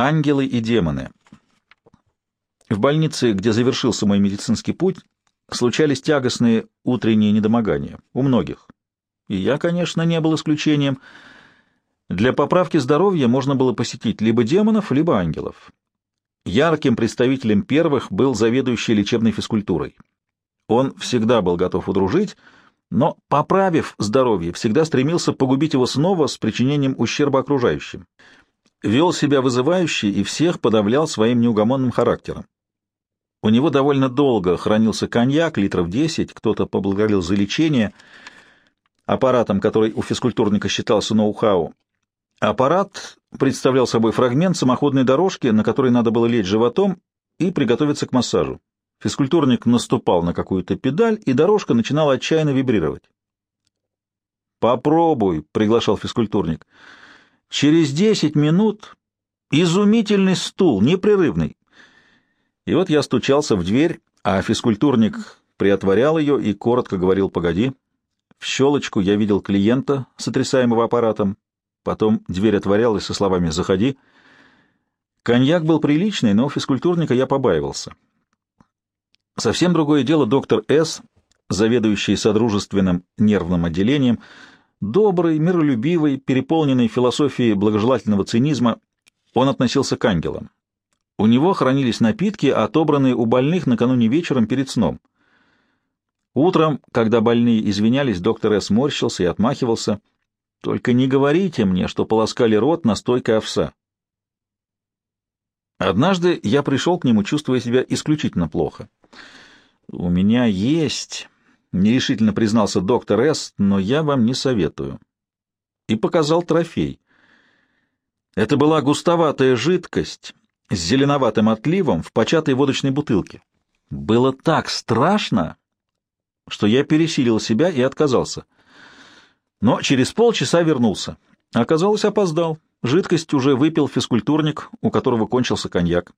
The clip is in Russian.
Ангелы и демоны. В больнице, где завершился мой медицинский путь, случались тягостные утренние недомогания. У многих. И я, конечно, не был исключением. Для поправки здоровья можно было посетить либо демонов, либо ангелов. Ярким представителем первых был заведующий лечебной физкультурой. Он всегда был готов удружить, но, поправив здоровье, всегда стремился погубить его снова с причинением ущерба окружающим вел себя вызывающе и всех подавлял своим неугомонным характером. У него довольно долго хранился коньяк, литров десять, кто-то поблагодарил за лечение. Аппаратом, который у физкультурника считался ноу-хау. Аппарат представлял собой фрагмент самоходной дорожки, на которой надо было лечь животом и приготовиться к массажу. Физкультурник наступал на какую-то педаль, и дорожка начинала отчаянно вибрировать. «Попробуй», — приглашал физкультурник. Через десять минут изумительный стул, непрерывный. И вот я стучался в дверь, а физкультурник приотворял ее и коротко говорил «погоди». В щелочку я видел клиента, сотрясаемого аппаратом. Потом дверь отворялась со словами «заходи». Коньяк был приличный, но физкультурника я побаивался. Совсем другое дело доктор С., заведующий содружественным нервным отделением, Добрый, миролюбивый, переполненный философией благожелательного цинизма, он относился к ангелам. У него хранились напитки, отобранные у больных накануне вечером перед сном. Утром, когда больные извинялись, доктор С. морщился и отмахивался. «Только не говорите мне, что полоскали рот настойкой овса». Однажды я пришел к нему, чувствуя себя исключительно плохо. «У меня есть...» — нерешительно признался доктор С., — но я вам не советую. И показал трофей. Это была густоватая жидкость с зеленоватым отливом в початой водочной бутылке. Было так страшно, что я пересилил себя и отказался. Но через полчаса вернулся. Оказалось, опоздал. Жидкость уже выпил физкультурник, у которого кончился коньяк.